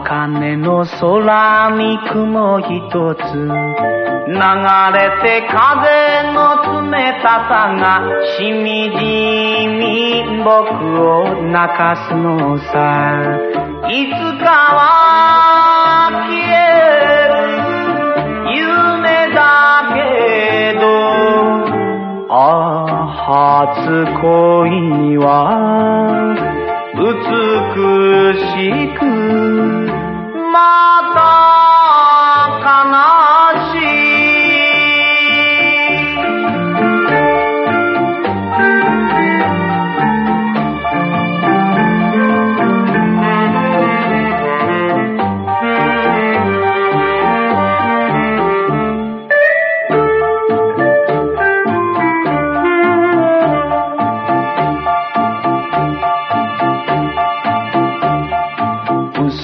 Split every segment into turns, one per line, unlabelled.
茜の空に雲一つ。流れて風の冷たさがしみじみ僕を泣かすのさ。いつかは消える夢だけど。ああ初恋は美しく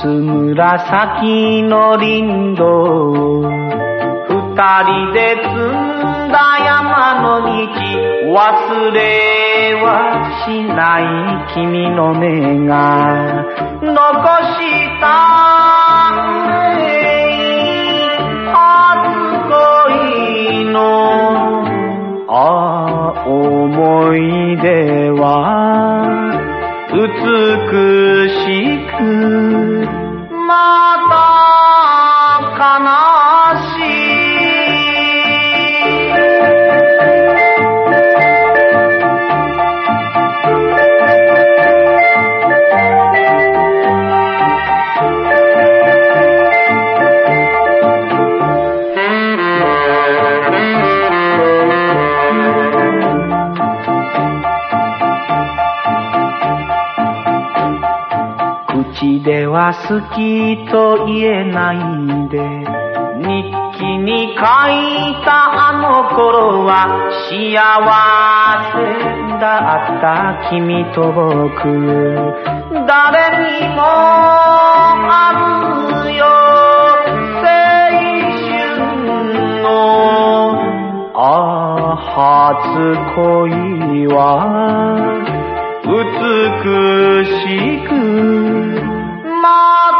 紫の林道二人で積んだ山の道。忘れはしない君の目が。残した初恋の。あ思い出は美しくは好きと言えないんで。日記に書いたあの頃は幸せだった君と僕。誰にもあるよ。青春の。ああ初恋は美しく。Mom!